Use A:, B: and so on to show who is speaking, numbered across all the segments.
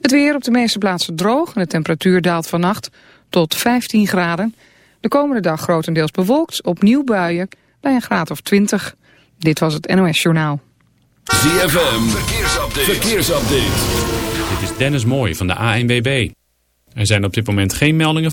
A: Het weer op de meeste plaatsen droog en de temperatuur daalt vannacht tot 15 graden. De komende dag grotendeels bewolkt, opnieuw buien bij een graad of 20. Dit was het NOS Journaal.
B: ZFM, verkeersupdate. verkeersupdate.
C: Dit is Dennis Mooij van de ANWB. Er zijn op dit moment geen meldingen.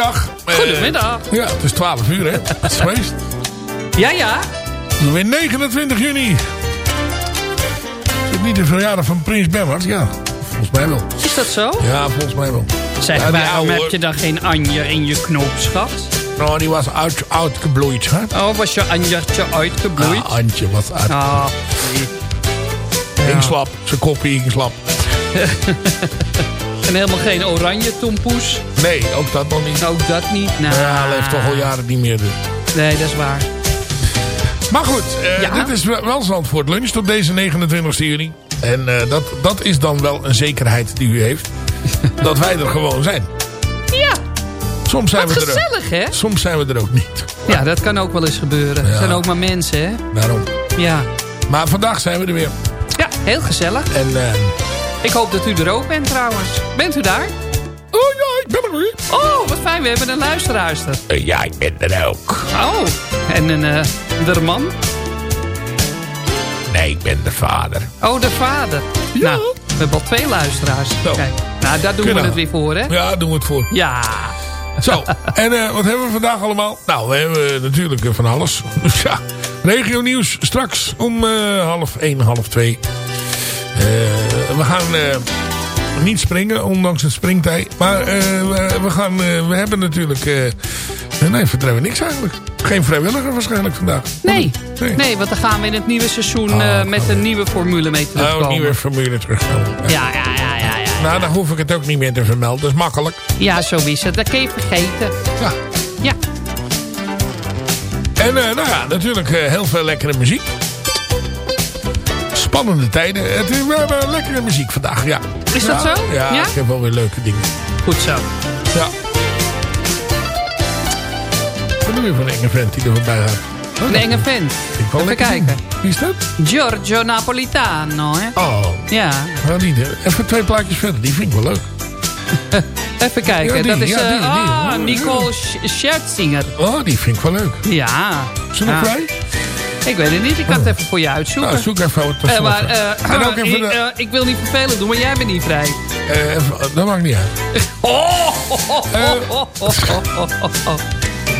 D: Goedemiddag.
C: Goedemiddag.
D: Uh, ja, het is 12 uur, hè? Het is geweest.
C: Ja, ja.
D: Weer 29 juni. Is het niet de verjaardag van Prins Bernhard? Ja, volgens mij wel.
C: Is dat zo?
D: Ja, volgens mij wel.
C: Zeg, ja, waarom oude... heb je dan geen Anje in je knoopsgat?
D: Nou, die was uit, uitgebloeid, hè?
C: Oh, was je Anjertje uitgebloeid?
D: Ja, Antje was uitgebloeid. Ah, nee. Inslap, zijn kopje.
C: en helemaal geen oranje tompoes?
D: Nee, ook dat nog niet.
C: Ook dat niet? Nou,
D: ja, hij leeft toch al jaren niet meer. Dus.
C: Nee, dat is waar.
D: Maar goed, uh, ja? dit is wel Zandvoort Lunch tot deze 29 juni. En uh, dat, dat is dan wel een zekerheid die u heeft. dat wij er gewoon zijn.
C: Ja.
D: Soms zijn
C: Wat
D: we
C: gezellig,
D: er
C: hè?
D: Soms zijn we er ook niet.
C: Ja, dat kan ook wel eens gebeuren. Ja. zijn ook maar mensen, hè?
D: Daarom.
C: Ja.
D: Maar vandaag zijn we er weer.
C: Ja, heel gezellig.
D: En uh,
C: ik hoop dat u er ook bent trouwens. Bent u daar?
D: Oh ja, ik ben er
C: Oh, wat fijn, we hebben een luisteraarster.
D: Eh, ja, ik ben er ook.
C: Oh, en een uh, man?
D: Nee, ik ben de vader.
C: Oh, de vader.
D: Ja.
C: Nou, we hebben al twee luisteraars. Kijk, nou, daar doen we het weer voor, hè?
D: Ja, doen we het voor.
C: Ja.
D: Zo, en eh, wat hebben we vandaag allemaal? Nou, we hebben natuurlijk van alles. Ja, regio nieuws straks om half één, half twee we gaan niet springen, ondanks het springtij. Maar we, we, gaan, we hebben natuurlijk... nee, vertrouwen niks eigenlijk. Geen vrijwilliger waarschijnlijk vandaag.
C: Nee, nee. nee want dan gaan we in het nieuwe seizoen oh, met een nieuwe formule mee terugkomen.
D: Oh, nieuwe formule terugkomen.
C: Ja, ja, ja, ja. ja.
D: Nou, dan hoef ik het ook niet meer te vermelden. Dat is makkelijk.
C: Ja, zo is het. Dat kun je vergeten.
D: Ja.
C: Ja.
D: En uh, nou ja, natuurlijk uh, heel veel lekkere muziek. Spannende tijden. Het, we hebben lekkere muziek vandaag, ja.
C: Is dat
D: ja,
C: zo?
D: Ja,
C: ja,
D: ik heb wel weer leuke dingen.
C: Goed zo.
D: Ja. Wat doe je voor een enge vent die er voorbij gaat?
C: Oh, een enge vent. Even kijken.
D: Zien. Wie is dat?
C: Giorgio Napolitano, hè?
D: Oh.
C: Ja.
D: Nou, niet, even twee plaatjes verder. Die vind ik wel leuk.
C: Even kijken.
D: Ja, die,
C: dat is
D: ja, die,
C: uh,
D: die.
C: ah,
D: Oh,
C: Nicole. Scherzinger.
D: Oh, die vind ik wel leuk.
C: Ja.
D: Is ze nog
C: ja. Ik weet het niet. Ik kan het even voor je uitzoeken.
D: Nou, zoek even wat
C: uh, maar, uh,
D: en ook even
C: ik,
D: de...
C: ik wil niet vervelend doen, maar jij bent niet vrij.
D: Even, dat maakt niet uit.
C: Oh, oh, oh,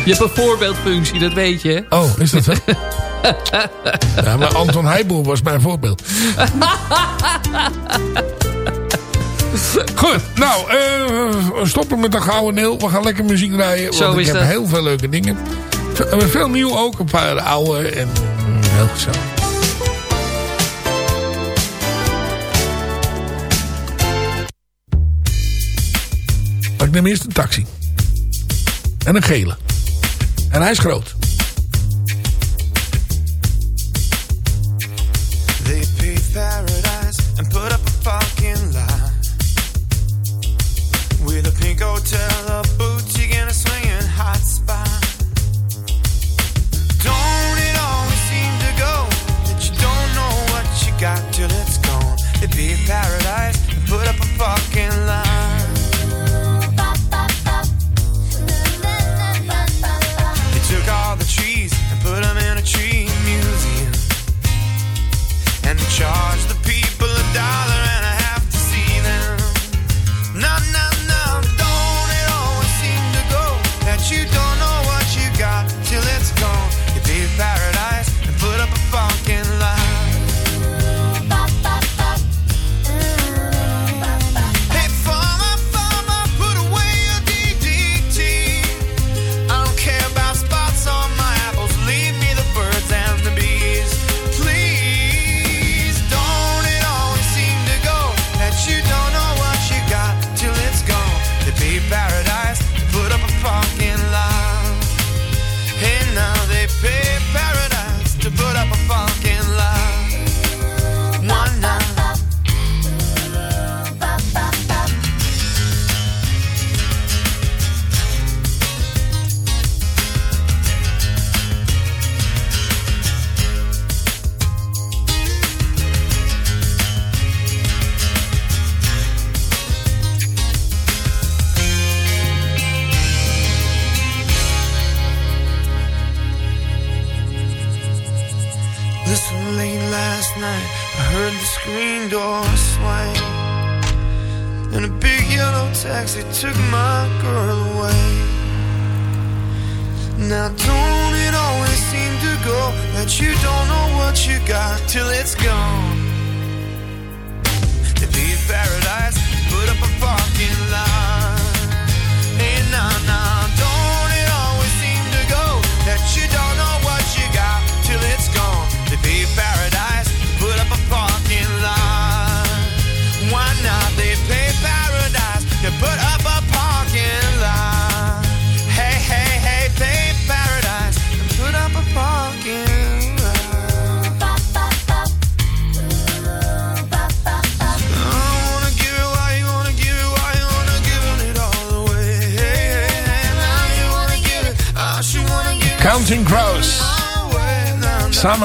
C: je hebt een voorbeeldfunctie, dat weet je.
D: Oh, is dat zo? ja, maar Anton Heijboer was mijn voorbeeld. Goed, nou, uh, stoppen met de gouden neel. We gaan lekker muziek draaien.
C: Zo
D: want ik heb
C: dat.
D: heel veel leuke dingen. Veel, nieuw ook, een paar oude en mm, heel gezellig. Maar ik neem eerst een taxi. En een gele. En hij is groot.
E: They paved paradise and put up a fucking lie. With a pink hotel, They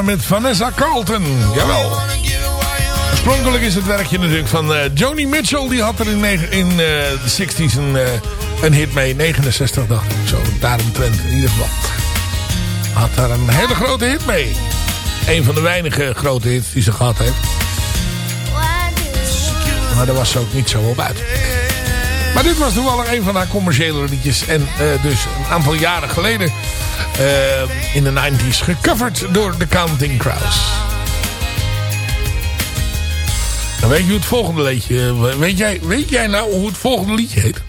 D: met Vanessa Carlton. Jawel. Oorspronkelijk is het werkje natuurlijk van eh, Joni Mitchell. Die had er in, in eh, de 60s een, eh, een hit mee. 69 dacht ik. Zo, daaromtrent in ieder geval. Had daar een hele grote hit mee. Een van de weinige grote hits die ze gehad heeft. Maar daar was ze ook niet zo op uit. Maar dit was toevallig een van haar commerciële liedjes. En dus een aantal jaren geleden in de 90s gecoverd door The Counting Crows. Dan weet je hoe het volgende liedje... Weet jij, weet jij nou hoe het volgende liedje heet?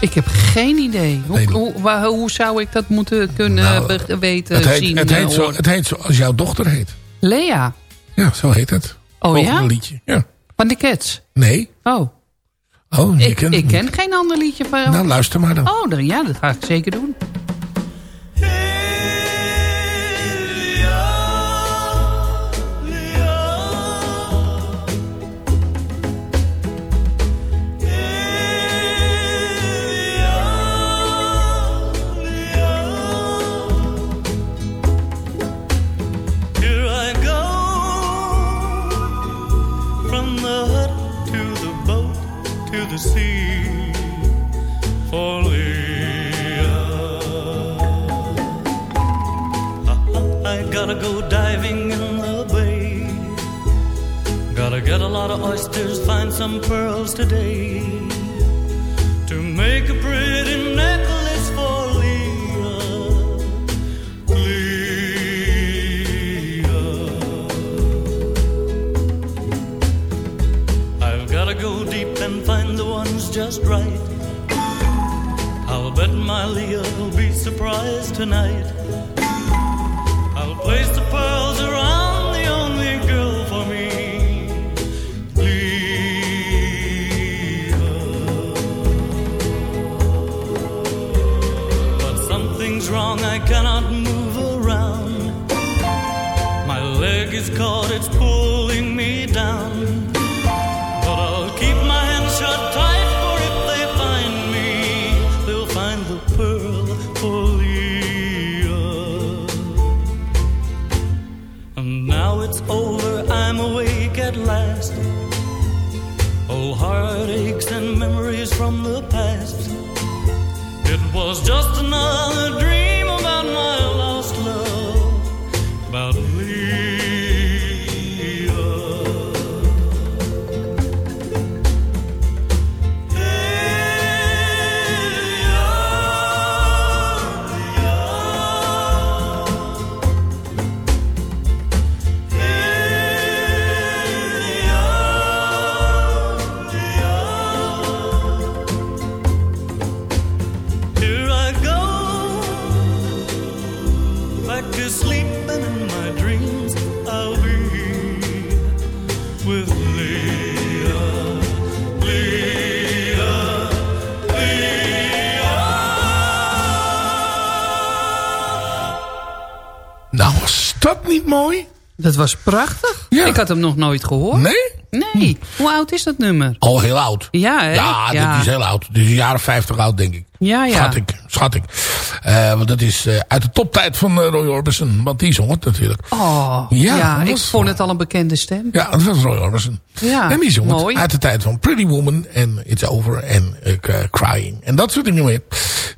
C: Ik heb geen idee. Hoe,
D: Nee.
C: hoe, hoe zou ik dat moeten kunnen
D: Nou,
C: weten,
D: Het heet,
C: zien?
D: het,
C: eh,
D: heet zo,
C: horen?
D: het heet zoals jouw dochter heet.
C: Lea.
D: Ja, zo heet het.
C: Oh
D: volgende
C: ja?
D: liedje. Ja.
C: Van de Cats.
D: Nee.
C: Oh.
D: Oh,
C: Ik,
D: kent
C: ik ken geen ander liedje van...
D: Nou, luister maar dan.
C: Oh, dan, ja, dat ga ik zeker doen.
F: Some pearls today to make a pretty necklace for Leah. Leah. I've gotta go deep and find the ones just right. I'll bet my Leah will be surprised tonight. I'll place the pearls around cannot move around. My leg is caught, it's
D: niet mooi?
C: Dat was prachtig.
D: Ja.
C: Ik had hem nog nooit gehoord.
D: Nee?
C: Nee. Hoe oud is dat nummer?
D: Al heel oud.
C: Ja, hè?
D: Ja,
C: Ja.
D: dit is heel oud. Dit is een jaar of 50 oud, denk ik.
C: Ja, ja.
D: Schat ik. Schat ik. Eh, want dat is eh, uit de toptijd van eh, Roy Orbison. Want die zong het natuurlijk.
C: Oh,
D: Ja,
C: ik vond het al een bekende stem.
D: Ja, dat was Roy Orbison.
C: Ja,
D: en die zong het
C: mooi.
D: uit de tijd van Pretty Woman en It's Over en Crying. En dat soort dingen meer.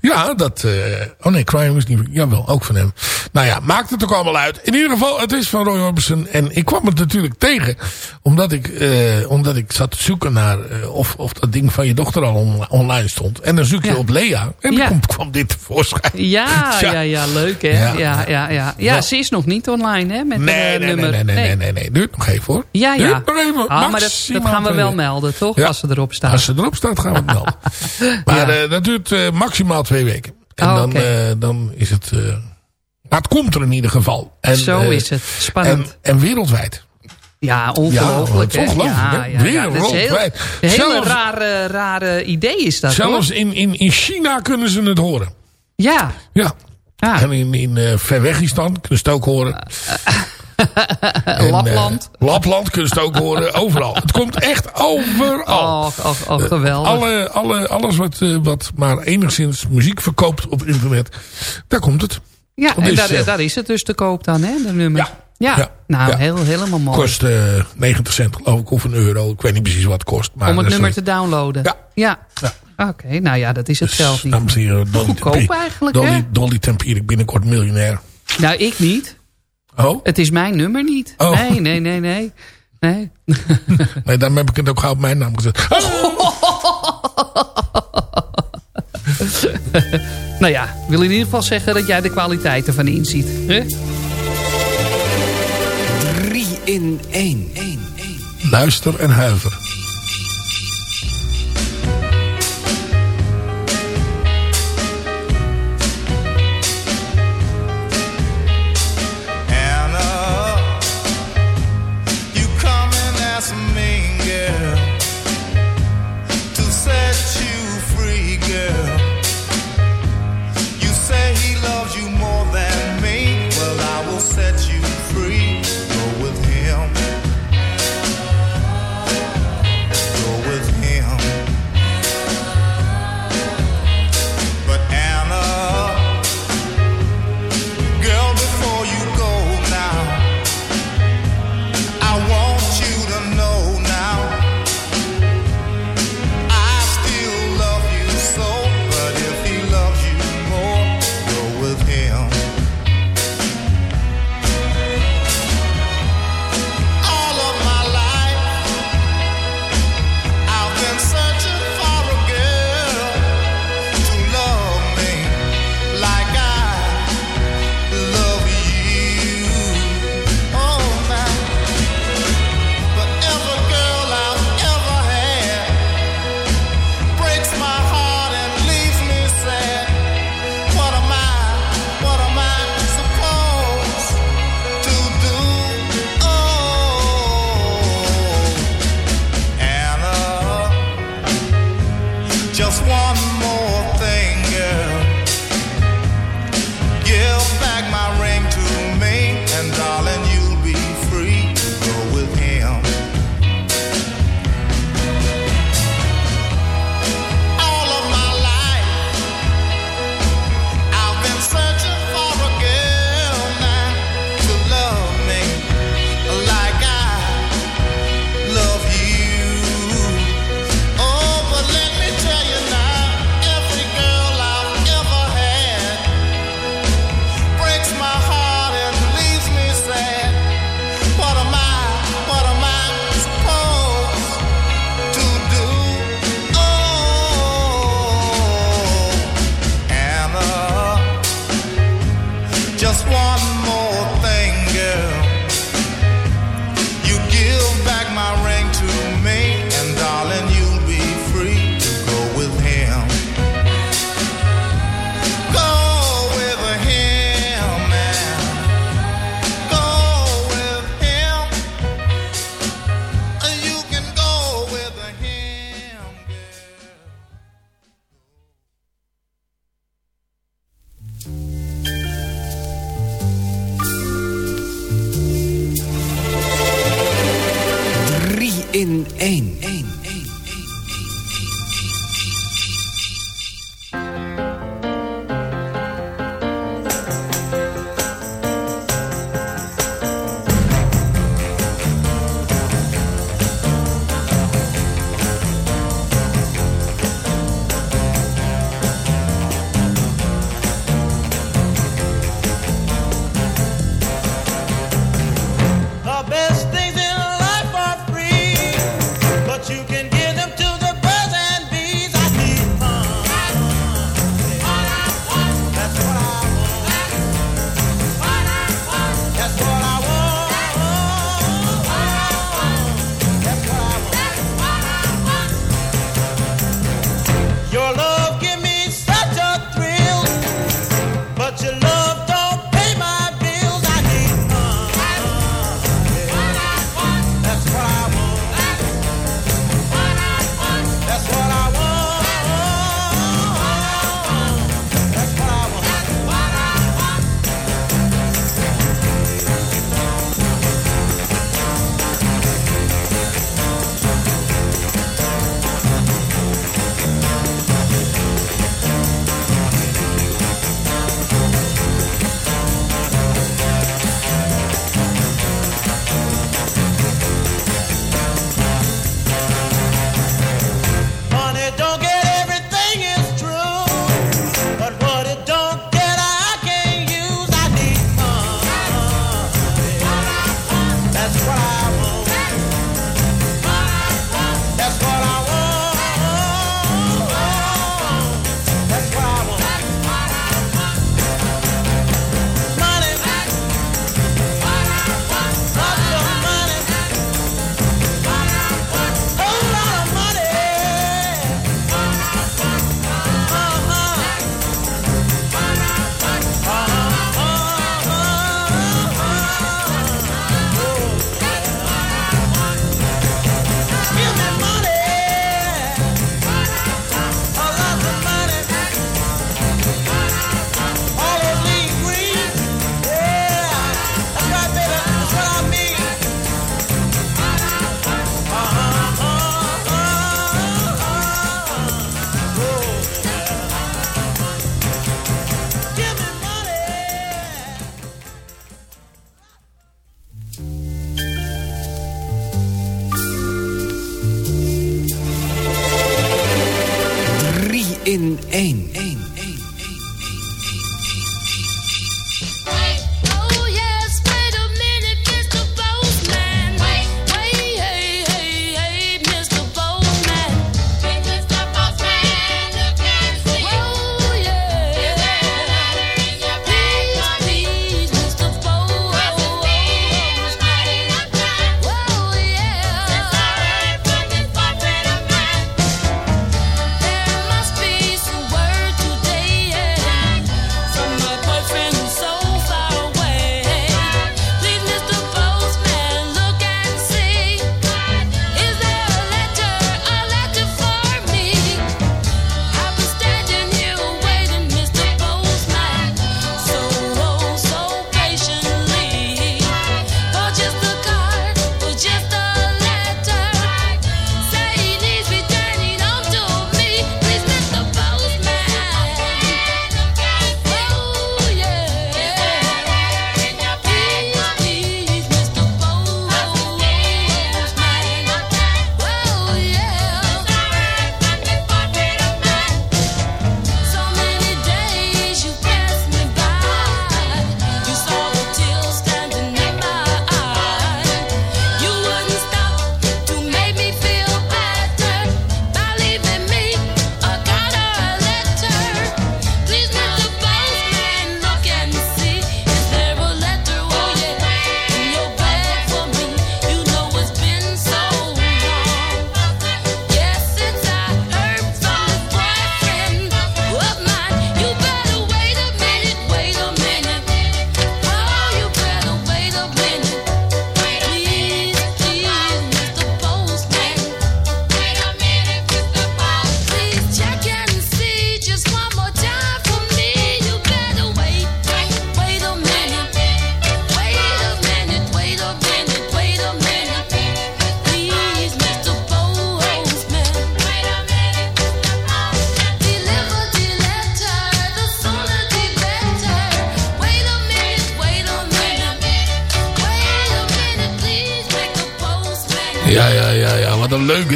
D: Ja, dat... oh nee, Crying was niet... Jawel, ook van hem.
G: Nou ja, maakt het ook allemaal uit. In ieder geval, het is van Roy Orbison. En ik kwam het natuurlijk tegen. Omdat ik, omdat ik zat te zoeken naar of, of dat ding van je dochter al on- online stond. En dan zoek je
C: Ja.
G: op Lea. En
C: Ja.
G: komt, kwam dit tevoorschijn.
C: Ja,
G: Ja.
C: ja, ja, leuk hè.
G: Ja.
C: Ja, ja, ja. ja. Ze is nog niet online hè, met
G: Nee,
C: een
G: nee, nee,
C: nummer.
G: nee, nee, nee, nee, nee. Duurt nog even hoor.
C: Ja,
G: Duurt
C: ja.
G: nog even.
C: Ah, maar dat, dat gaan we wel melden, toch?
G: Ja.
C: Als ze erop staat.
G: Als ze erop staat, gaan we het melden. Maar
C: Ja.
G: eh, dat duurt eh, maximaal twee weken. En
C: Oh,
G: dan,
C: oké.
G: eh, dan is het... maar het komt er in ieder geval. En,
C: Zo is het. Spannend.
G: En, en wereldwijd.
C: Ja, ongelooflijk
G: Ja,
C: ja,
G: hè?
C: ja, ja, dat is heel, een hele rare, rare idee is dat
G: Zelfs
C: hoor.
G: in, in, in China kunnen ze het horen.
C: Ja,
G: Ja.
C: ja.
G: En in, in eh Verwegistan kunnen ze het ook horen. En, eh,
C: Lapland.
G: Lapland kunnen ze het ook horen. Overal. Het komt echt overal.
C: Oh, oh, oh, geweldig.
G: Alle, alle, alles wat, eh, wat maar enigszins muziek verkoopt op internet. Daar komt het.
C: ja, en daar, daar is het dus te koop dan hè, de nummer.
G: Ja.
C: Ja,
G: Ja.
C: nou
G: Ja.
C: Heel, helemaal mooi.
G: Kost eh 90 cent geloof ik. Of een euro. Ik weet niet precies wat het kost. Maar
C: Om het nummer te downloaden.
G: Ja.
C: Ja. Oké, nou ja, dat is het
G: Dus,
C: zelf niet.
G: dames en heren, Dolly
C: Goedkoop
G: Tempier-
C: eigenlijk, hè?
G: Dolly, Dolly Tempier, ik binnenkort miljonair.
C: Nou, ik niet.
G: Oh?
C: Het is mijn nummer niet.
G: Oh.
C: Nee, nee, nee, nee. nee.
G: Nee, daarom heb ik het ook gauw op mijn naam gezet.
C: Nou ja, ik wil in ieder geval zeggen dat jij de kwaliteit ervan inziet. hè?
H: 3 in 1.
G: Luister en huiver.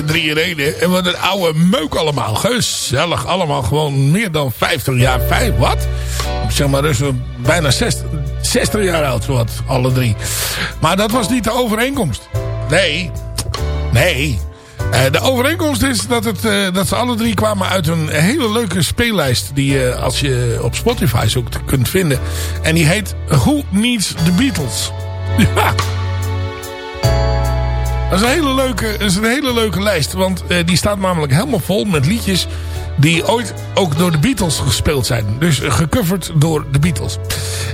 D: Wat een leuke 3 in 1. hè. En wat een oude meuk allemaal. Gezellig. Allemaal gewoon meer dan 50 jaar. Vijf, wat? Zeg maar dus bijna 60, 60 jaar oud, zowat. Alle drie. Maar dat was niet de overeenkomst. Nee. Nee. Eh, de overeenkomst is dat, het, eh, dat ze alle drie kwamen uit een hele leuke speellijst. Die je als je op Spotify zoekt kunt vinden. En die heet Who Needs the Beatles? Ja. Dat is een hele leuke, is een hele leuke lijst. Want eh, die staat namelijk helemaal vol met liedjes... die ooit ook door de Beatles gespeeld zijn. Dus eh, gecoverd door de Beatles.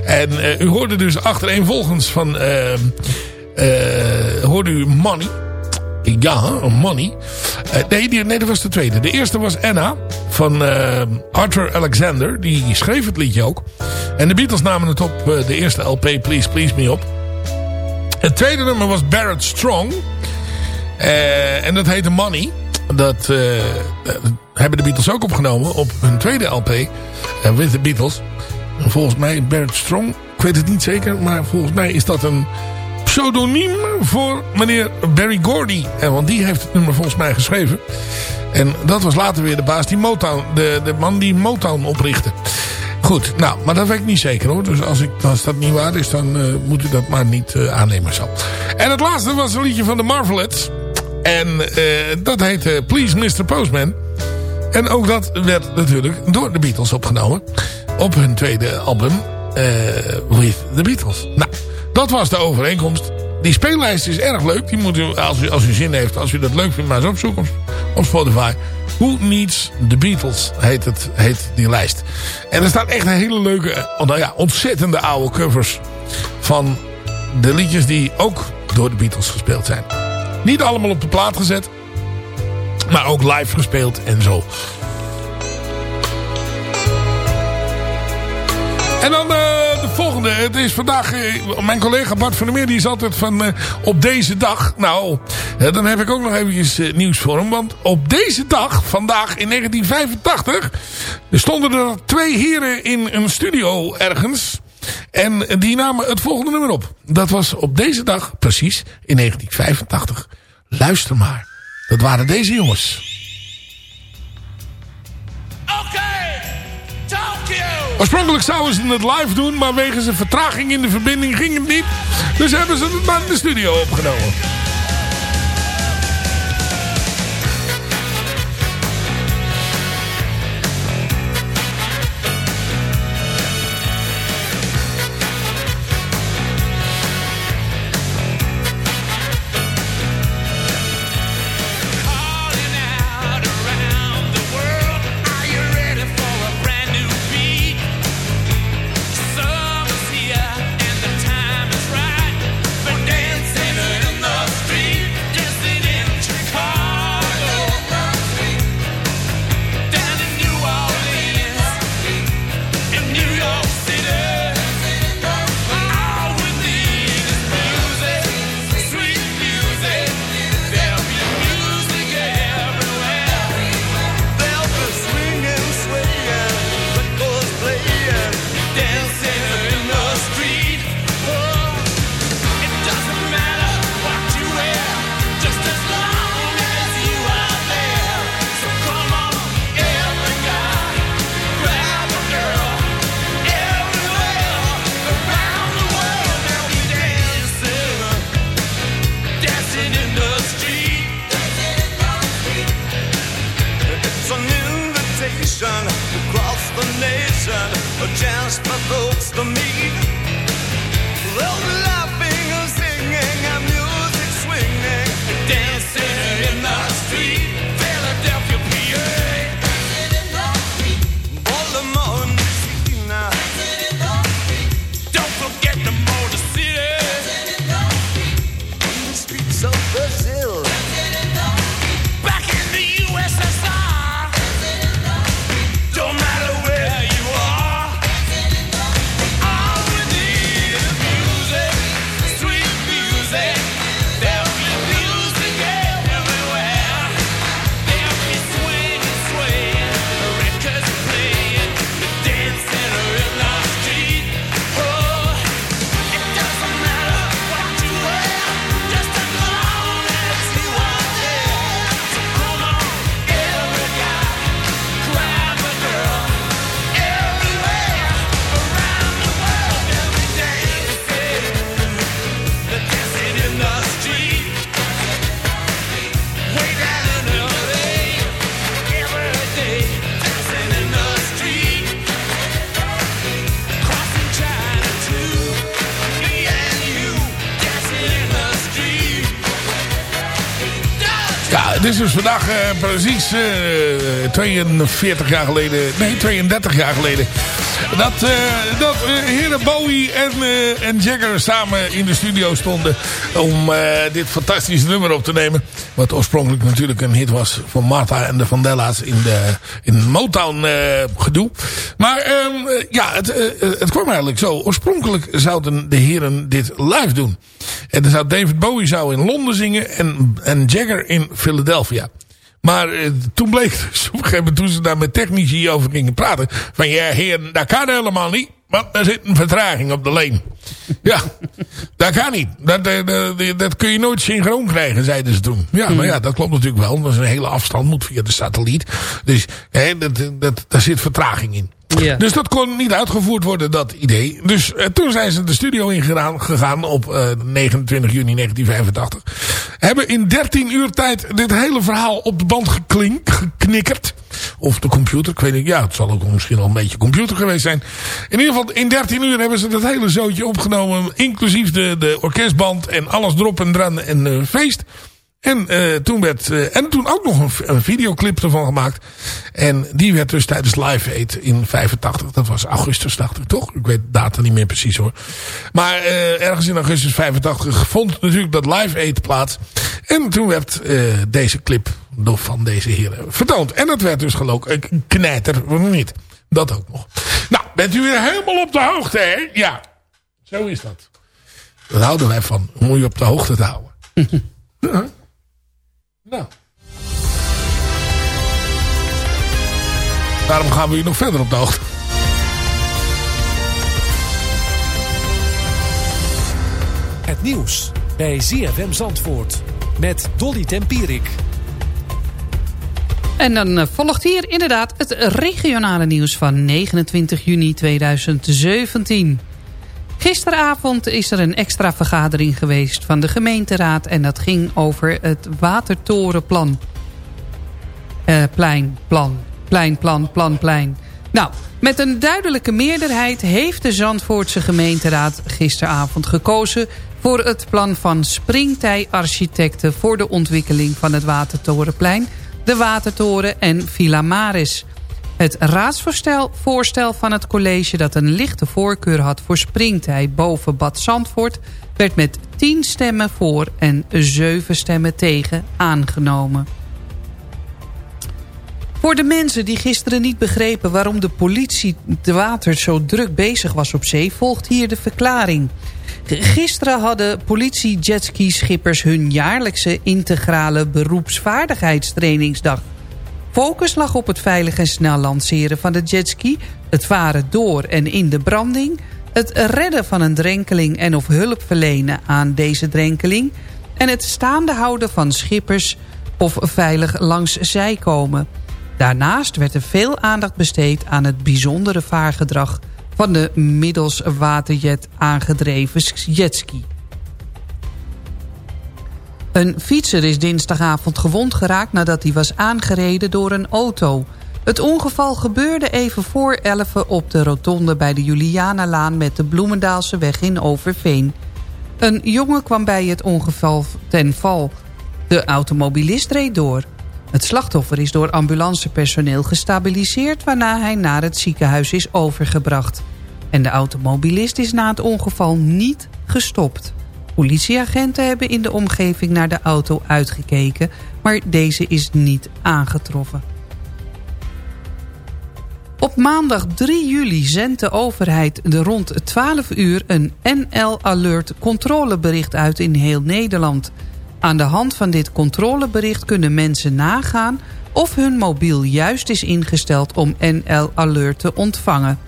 D: En eh, u hoorde dus achtereenvolgens van... hoorde u Money. Ja, Money. Nee, die, nee, dat was de tweede. De eerste was Anna van Arthur Alexander. Die schreef het liedje ook. En de Beatles namen het op de eerste LP Please Please Me op. Het tweede nummer was Barrett Strong. Eh, en dat heette Money. Dat eh, hebben de Beatles ook opgenomen op hun tweede LP. eh, with the Beatles. En volgens mij Barrett Strong. Ik weet het niet zeker. Maar volgens mij is dat een pseudoniem voor meneer Barry Gordy. En want die heeft het nummer volgens mij geschreven. En dat was later weer de baas die Motown, de, de man die Motown oprichtte. Goed, nou, maar dat weet ik niet zeker hoor. Dus als, ik, dat niet waar is, dan uh, moet u dat maar niet uh, aannemen zo. En het laatste was een liedje van de Marvelettes. En uh, dat heette Please Mr. Postman. En ook dat werd natuurlijk door de Beatles opgenomen. Op hun tweede album, With the Beatles. Nou, dat was de overeenkomst. Die speellijst is erg leuk. Die moet u, als u, als u zin heeft, als u dat leuk vindt, maar eens opzoeken op, Spotify. Who Needs the Beatles heet, het, heet die lijst. En er staan echt hele leuke, nou ja, ontzettende oude covers van de liedjes die ook door de Beatles gespeeld zijn. Niet allemaal op de plaat gezet, maar ook live gespeeld en zo. En dan uh, de volgende. Het is vandaag... Uh, mijn collega Bart van der Meer die is altijd van... Uh, op deze dag... Nou, dan heb ik ook nog eventjes nieuws voor hem. Want op deze dag, vandaag in 1985... stonden er twee heren in een studio ergens... En die namen het volgende nummer op. Dat was op deze dag, precies, in 1985. Luister maar. Dat waren deze jongens. Oorspronkelijk zouden ze het live doen, maar wegens een vertraging in de verbinding ging het niet. Dus hebben ze het maar in de studio opgenomen.
E: Is
D: dus vandaag eh, precies eh 42 jaar geleden, nee 32 jaar geleden, dat, eh, dat eh, heren Bowie en, eh, en Jagger samen in de studio stonden om dit fantastische nummer op te nemen. Wat oorspronkelijk natuurlijk een hit was van Martha en de Vandellas in, de, in Motown gedoe. Maar ehm, eh, ja, het, het kwam eigenlijk zo. Oorspronkelijk zouden de heren dit live doen. En dan zou David Bowie zou in Londen zingen en, en Jagger in Philadelphia. Maar eh, toen bleek dus op een gegeven moment toen ze daar met technici over gingen praten. Van ja heren, dat kan helemaal niet. Want er zit een vertraging op de leen. Ja, dat kan niet. Dat, eh, dat, dat kun je nooit synchroon krijgen, zeiden ze toen. Ja, maar ja, dat klopt natuurlijk wel. Dat is een hele afstand, moet via de satelliet. Dus hè, dat, dat, daar zit vertraging in. Dus dat kon niet uitgevoerd worden, dat idee. Dus eh, toen zijn ze de studio ingegaan gegaan op eh, 29 juni 1985. Hebben in 13 uur tijd dit hele verhaal op de band geklink, geknikkerd. Of de computer, ik weet niet. Ja, het zal ook misschien al een beetje computer geweest zijn. In ieder geval, in 13 uur hebben ze dat hele zootje opgenomen. Inclusief de, de orkestband en alles erop en dran en eh, feest. En, eh, toen werd, eh, en toen ook nog een, videoclip ervan gemaakt. En die werd dus tijdens Live Aid in 85. Dat was augustus, dacht ik toch? Ik weet de data niet meer precies hoor. Maar eh, ergens in augustus 85 vond natuurlijk dat Live Aid plaats. En toen werd deze clip door van deze heren vertoond. En dat werd dus een knijter, waarom niet? Dat ook nog. Nou, bent u weer helemaal op de hoogte, hè? Ja, zo is dat. Dat houden wij van, om je op de hoogte te houden. Nou. Daarom gaan we hier nog verder op de hoogte.
I: Het nieuws bij ZFM Zandvoort met Dolly Tempierik.
C: En dan eh, volgt hier inderdaad het regionale nieuws van 29 juni 2017. Gisteravond is er een extra vergadering geweest van de gemeenteraad... en dat ging over het Watertorenplan. Eh, plein, plan, plein, plan, plan, plein. Nou, met een duidelijke meerderheid heeft de Zandvoortse gemeenteraad gisteravond gekozen... voor het plan van Springtij Architecten voor de ontwikkeling van het Watertorenplein... de Watertoren en Villa Maris... Het raadsvoorstel voorstel van het college dat een lichte voorkeur had voor springtij boven Bad Zandvoort... werd met 10 stemmen voor en 7 stemmen tegen aangenomen. Voor de mensen die gisteren niet begrepen waarom de politie de water zo druk bezig was op zee... volgt hier de verklaring. Gisteren hadden politie-jetski-schippers hun jaarlijkse integrale beroepsvaardigheidstrainingsdag. Focus lag op het veilig en snel lanceren van de jetski... het varen door en in de branding... het redden van een drenkeling en of hulp verlenen aan deze drenkeling... en het staande houden van schippers of veilig langs zij komen. Daarnaast werd er veel aandacht besteed aan het bijzondere vaargedrag... van de middels waterjet aangedreven jetski. Een fietser is dinsdagavond gewond geraakt nadat hij was aangereden door een auto. Het ongeval gebeurde even voor 11 op de rotonde bij de Julianalaan met de Bloemendaalse weg in Overveen. Een jongen kwam bij het ongeval ten val. De automobilist reed door. Het slachtoffer is door ambulancepersoneel gestabiliseerd... waarna hij naar het ziekenhuis is overgebracht. En de automobilist is na het ongeval niet gestopt. Politieagenten hebben in de omgeving naar de auto uitgekeken... maar deze is niet aangetroffen. Op maandag 3 juli zendt de overheid de rond 12 uur... een NL Alert controlebericht uit in heel Nederland. Aan de hand van dit controlebericht kunnen mensen nagaan... of hun mobiel juist is ingesteld om NL Alert te ontvangen.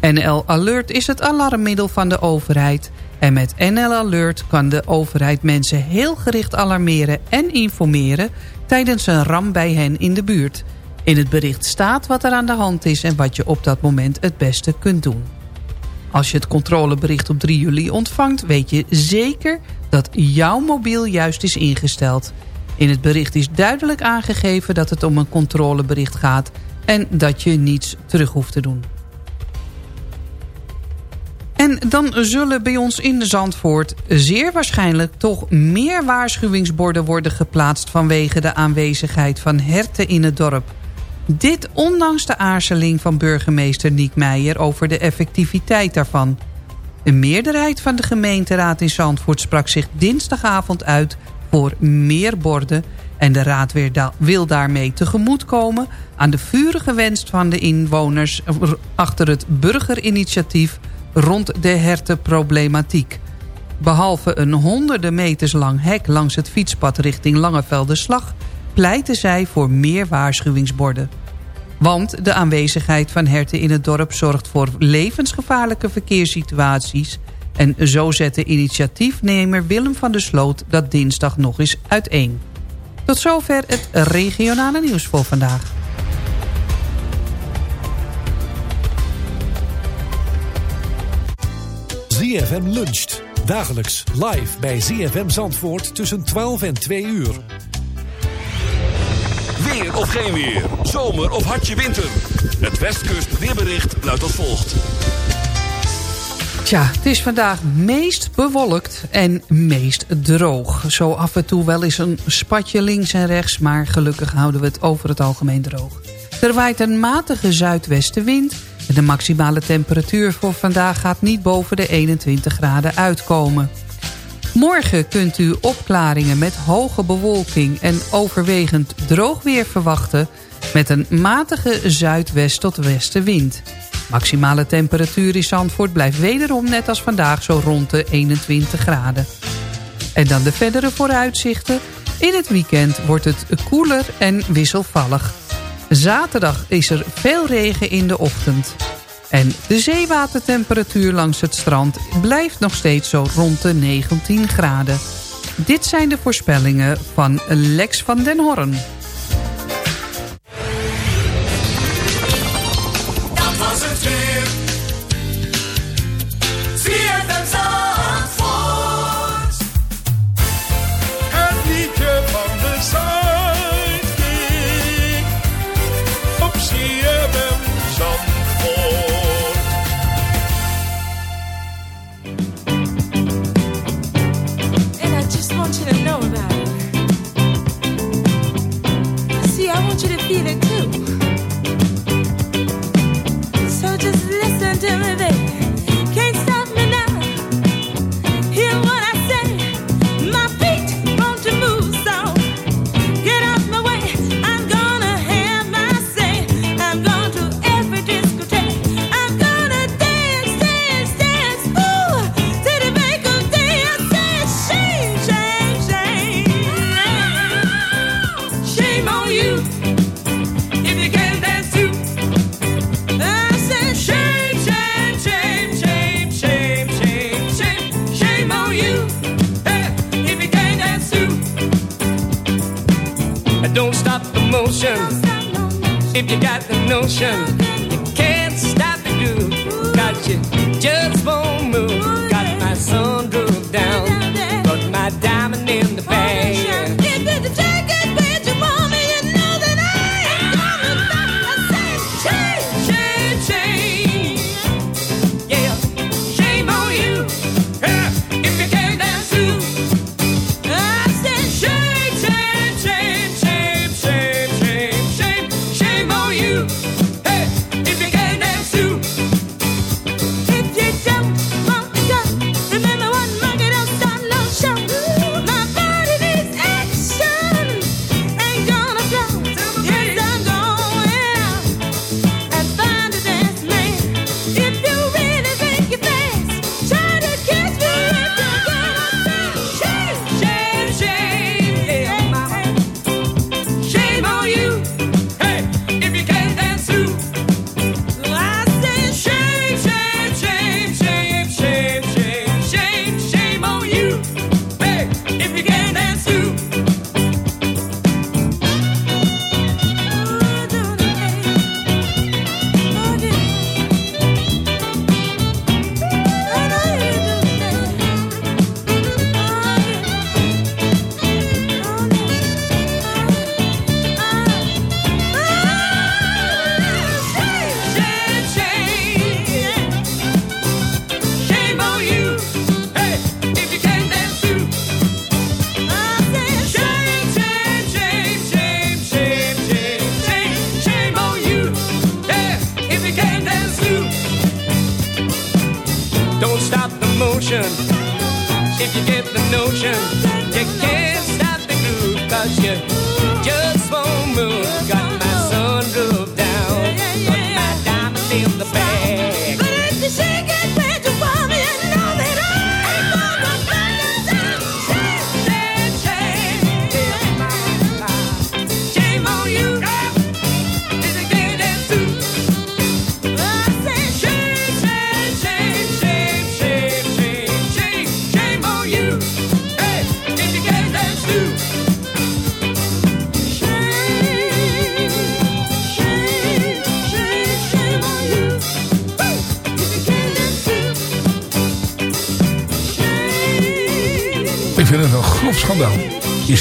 C: NL Alert is het alarmmiddel van de overheid... En met NL Alert kan de overheid mensen heel gericht alarmeren en informeren tijdens een ram bij hen in de buurt. In het bericht staat wat er aan de hand is en wat je op dat moment het beste kunt doen. Als je het controlebericht op 3 juli ontvangt, weet je zeker dat jouw mobiel juist is ingesteld. In het bericht is duidelijk aangegeven dat het om een controlebericht gaat en dat je niets terug hoeft te doen. En dan zullen bij ons in Zandvoort zeer waarschijnlijk toch meer waarschuwingsborden worden geplaatst vanwege de aanwezigheid van herten in het dorp. Dit ondanks de aarzeling van burgemeester Niek Meijer over de effectiviteit daarvan. Een meerderheid van de gemeenteraad in Zandvoort sprak zich dinsdagavond uit voor meer borden en de raad wil daarmee tegemoetkomen aan de vurige wens van de inwoners achter het burgerinitiatief rond de hertenproblematiek. Behalve een honderden meters lang hek langs het fietspad richting Langevelderslag... pleiten zij voor meer waarschuwingsborden. Want de aanwezigheid van herten in het dorp zorgt voor levensgevaarlijke verkeerssituaties... en zo zette initiatiefnemer Willem van der Sloot dat dinsdag nog eens uiteen. Tot zover het regionale nieuws voor vandaag.
I: ZFM luncht. Dagelijks live bij ZFM Zandvoort tussen 12 en 2 uur.
B: Weer of geen weer. Zomer of hartje winter. Het Westkust weerbericht luidt als volgt.
C: Tja, het is vandaag meest bewolkt en meest droog. Zo af en toe wel eens een spatje links en rechts... maar gelukkig houden we het over het algemeen droog. Er waait een matige zuidwestenwind... de maximale temperatuur voor vandaag gaat niet boven de 21 graden uitkomen. Morgen kunt u opklaringen met hoge bewolking en overwegend droog weer verwachten... met een matige zuidwest tot westenwind. Maximale temperatuur in Zandvoort blijft wederom net als vandaag zo rond de 21 graden. En dan de verdere vooruitzichten. In het weekend wordt het koeler en wisselvallig. Zaterdag is er veel regen in de ochtend. En de zeewatertemperatuur langs het strand blijft nog steeds zo rond de 19 graden. Dit zijn de voorspellingen van Lex van den Horn.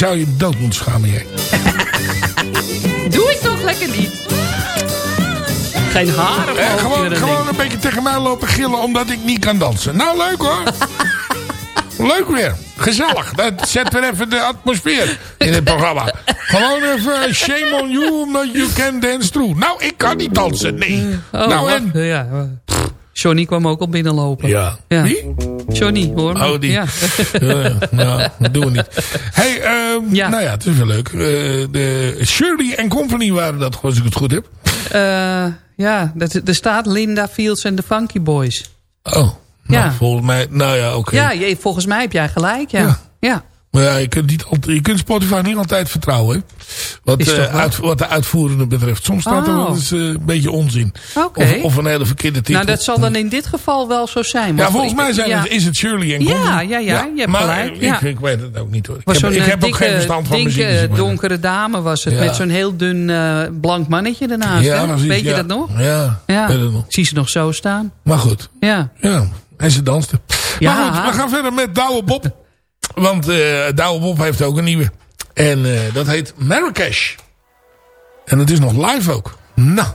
D: Zou je dood moeten schamen, jij.
C: Doe ik toch lekker niet. Geen haren
D: Eh, gewoon gewoon een beetje tegen mij lopen gillen omdat ik niet kan dansen. Nou, leuk hoor. leuk weer. Gezellig. Dat zet weer even de atmosfeer in het programma. Gewoon even shame on you omdat you can dance through. Nou, ik kan niet dansen. Nee.
C: Oh,
D: nou en?
C: Ja. Johnny kwam ook al binnenlopen.
D: Ja.
C: Ja.
D: Wie?
C: Johnny, hoor.
D: Oh, die.
C: Ja.
D: Nou, dat doen we niet. hey, ehm,
C: Ja.
D: nou ja, het is wel leuk. Eh, de Shirley and Company waren dat, als ik het goed heb.
C: Eh, ja, dat, er staat Linda Fields en de Funky Boys.
D: Oh, nou,
C: Ja.
D: volgens mij, nou ja, oké.
C: Ja, je, volgens mij heb jij gelijk, ja.
D: Ja.
C: ja.
D: Maar ja, je kunt, niet, je kunt Spotify niet altijd vertrouwen. Hè? Wat, eh, uit, wat de uitvoerende betreft. Soms staat er
C: Oh.
D: wel eens eh, een beetje onzin. Of, of een hele verkeerde titel.
C: Nou, dat zal dan in dit geval wel zo zijn.
D: ja, volgens mij zijn
C: ja.
D: het, is het Shirley en
C: Ja, ja, ja, je hebt
D: maar
C: gelijk,
D: Ik,
C: ja.
D: ik weet het ook niet hoor. Ik
C: was
D: heb, ik
C: eh,
D: ook geen verstand van muziek.
C: dikke,
D: dus het.
C: donkere dame was het.
D: Ja.
C: Met zo'n heel dun eh, blank mannetje ernaast.
D: Ja, precies,
C: Weet je dat nog?
D: Ja,
C: Ja.
D: weet het nog.
C: Zie ze nog zo staan.
D: Maar goed,
C: Ja.
D: ja. En ze danste.
C: Ja.
D: Maar goed, we gaan verder met Douwe Bob. Want eh Douwe heeft ook een nieuwe. En eh, dat heet Marrakesh. En het is nog live ook.
J: Nou.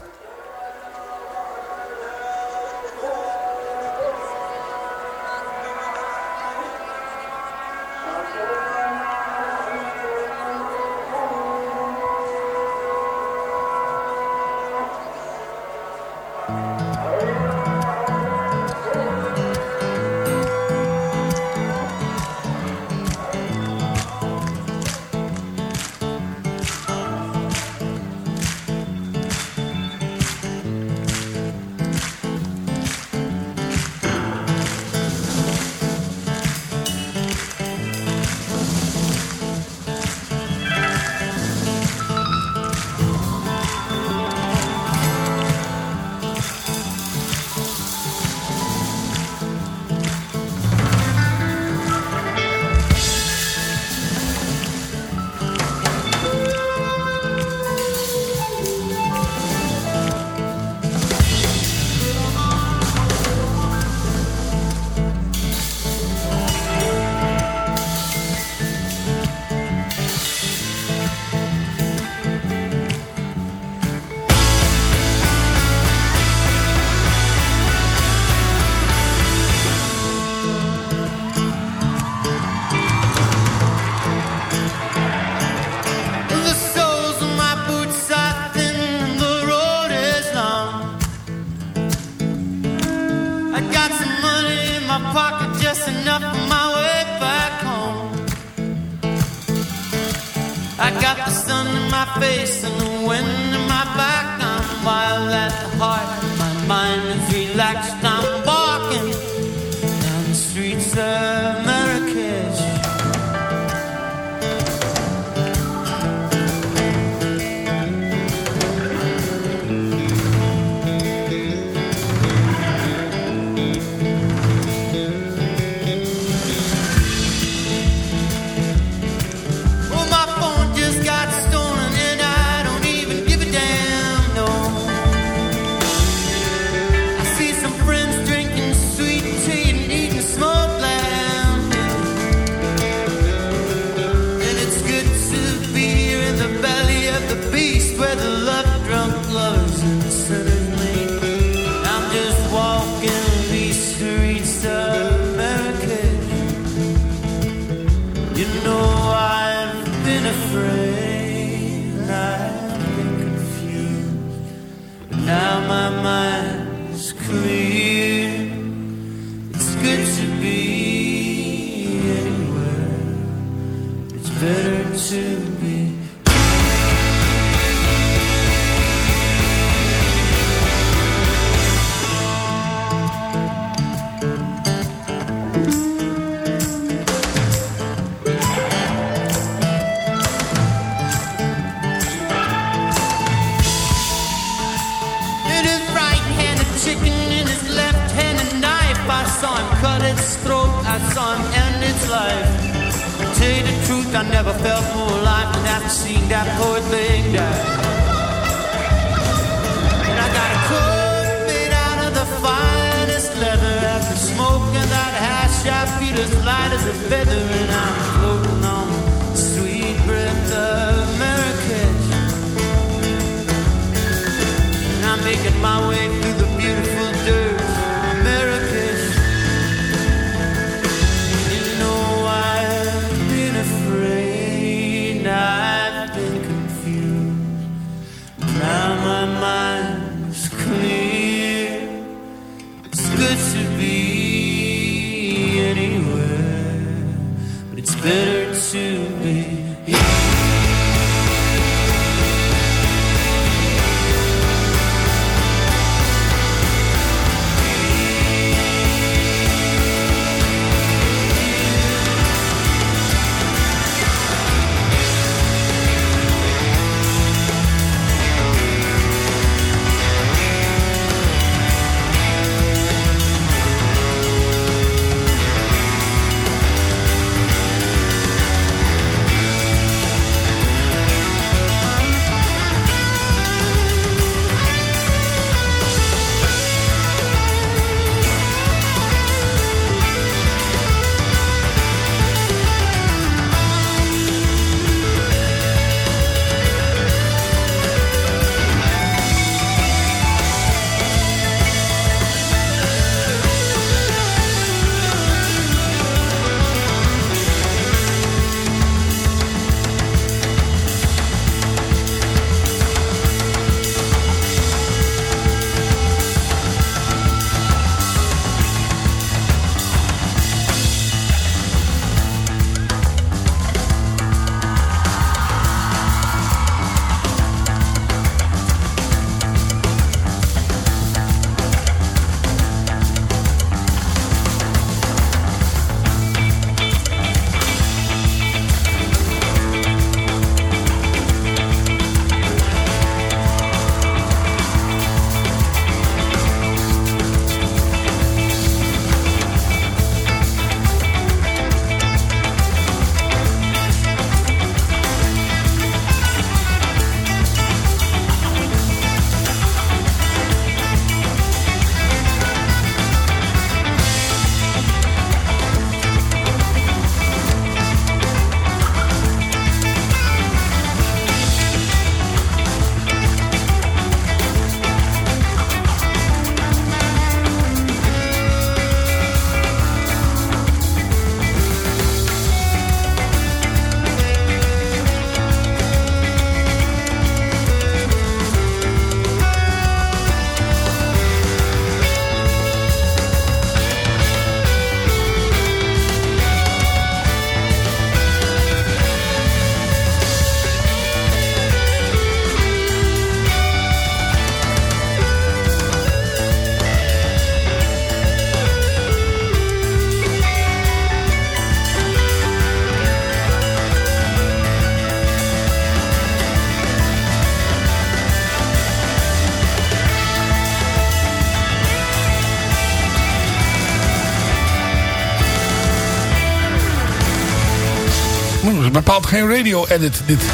D: Geen radio-edit, dit.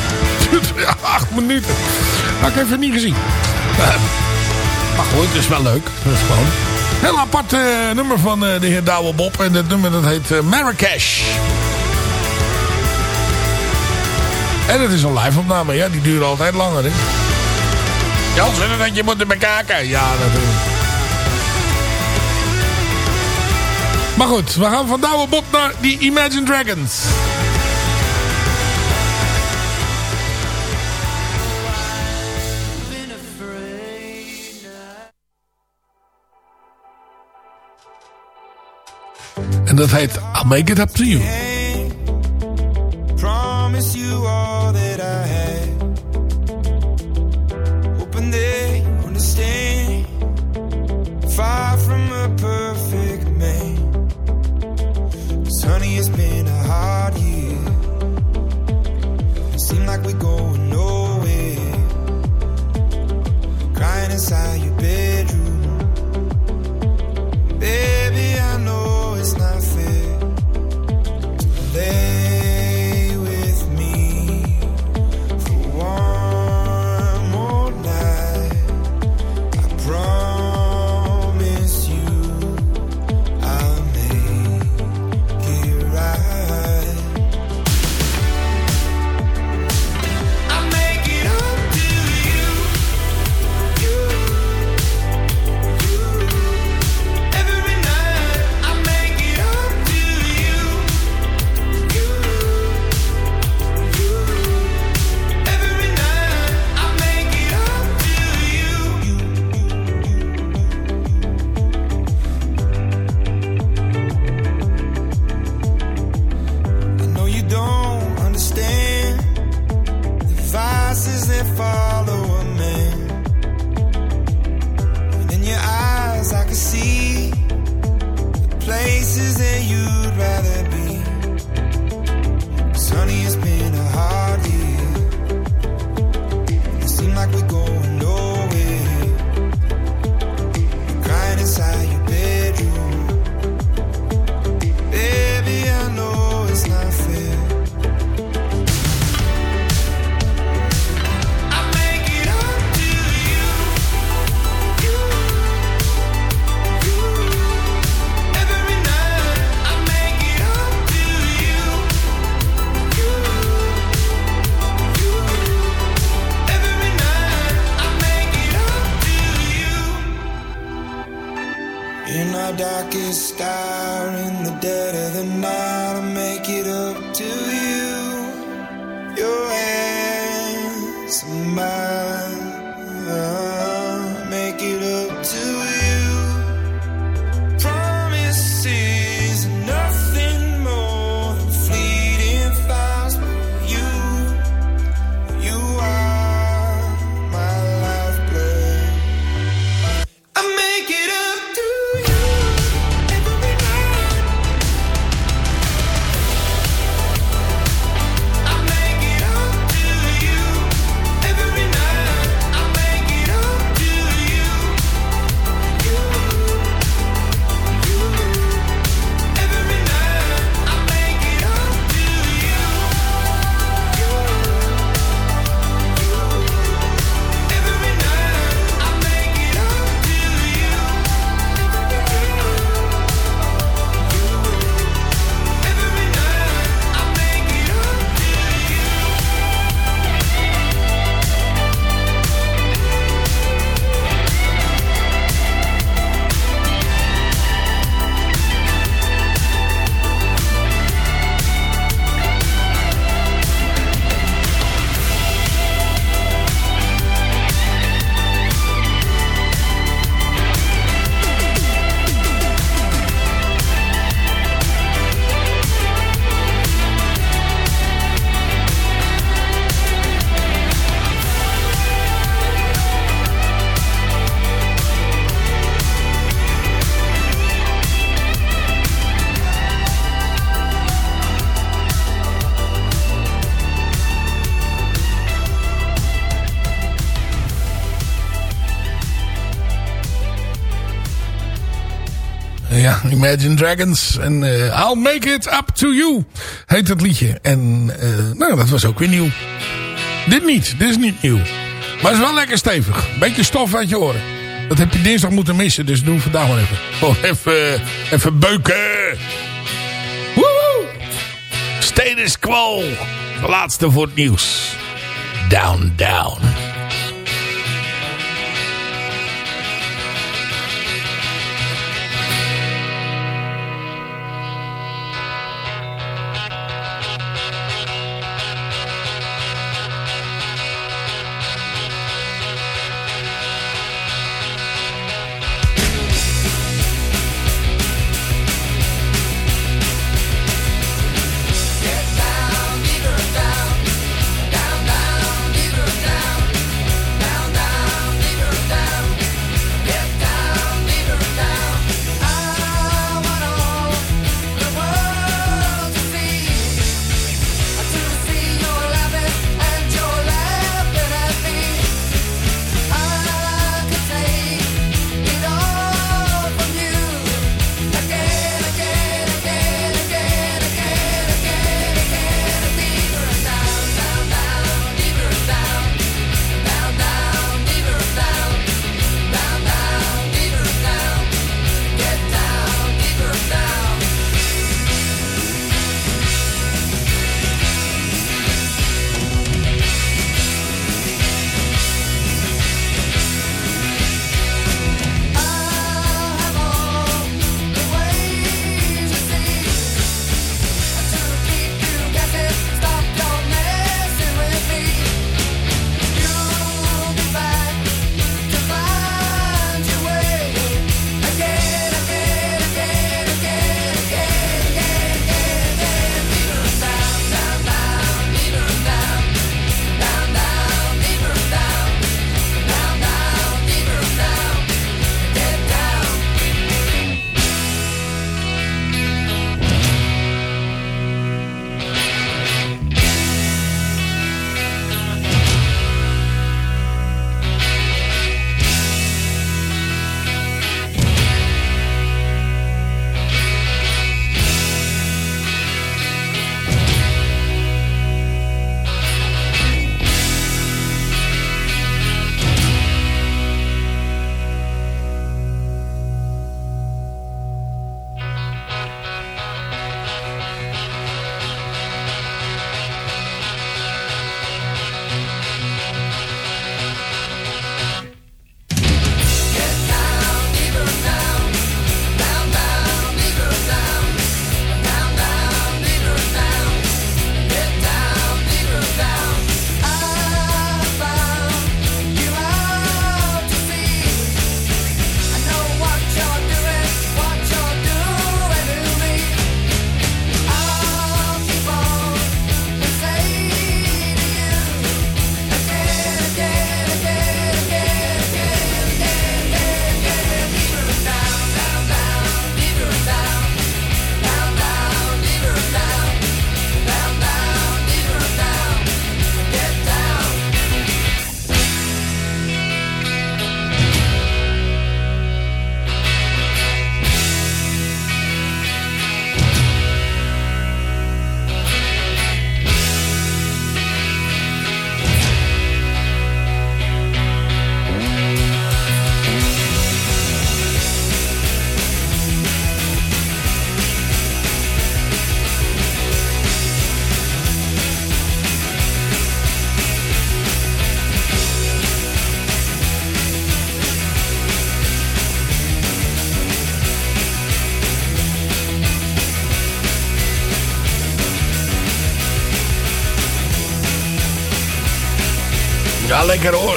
D: Ja, acht minuten. Had ik even niet gezien. Eh, maar goed, het is wel leuk. Is gewoon heel apart eh, nummer van eh, de heer Douwe Bob. En dat nummer dat heet Marrakesh. En het is een live-opname. Ja, die duren altijd langer, hè. Jansen, dat je moet bekijken. Ja, natuurlijk. Maar goed, we gaan van Douwe Bob naar die Imagine Dragons. Dat heet I'll Make It Up To You.
E: Promise you all that I had. Hoping they understand. Far from a perfect man. 'Cause honey, it's been a hard year. Seem like we're going nowhere. Crying inside your darkest hour, in the dead of the night, I make it up to you. Your hands are
D: Imagine Dragons. En eh, I'll Make It Up To You heet het liedje. En eh, nou, dat was ook weer nieuw. Dit niet, dit is niet nieuw. Maar het is wel lekker stevig. Beetje stof uit je oren. Dat heb je dinsdag moeten missen, dus doe vandaag maar even. Gewoon even, even beuken. Woehoe! Status quo. De laatste voor het nieuws. Down, down.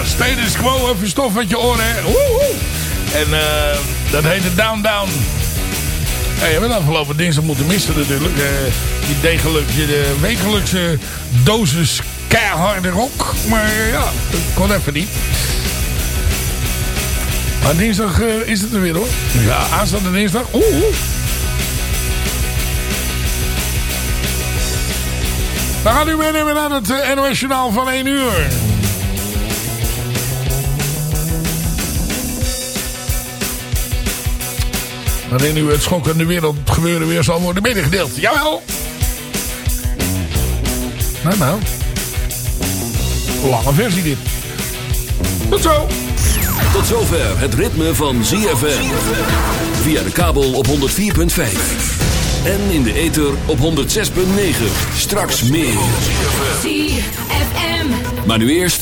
D: Status quo, even stof uit je oren. Woehoe. En eh, dat heet het Down Down. Hey, je bent afgelopen dinsdag moeten missen natuurlijk. Eh, die degelijke, de wekelijkse dosis keiharde rock. Maar eh, ja, dat kon even niet. Maar dinsdag is het er weer hoor. Ja, aanstaande dinsdag. Oeh. We gaan u meenemen naar het eh, NOS van 1 uur. Waarin u het schokkende wereldgebeuren weer zal worden medegedeeld. Jawel! Nou, nou. Lange versie dit. Tot zo!
B: Tot zover het ritme van ZFM. Via de kabel op 104.5. En in de ether op 106.9. Straks meer.
K: ZFM.
B: Maar nu eerst...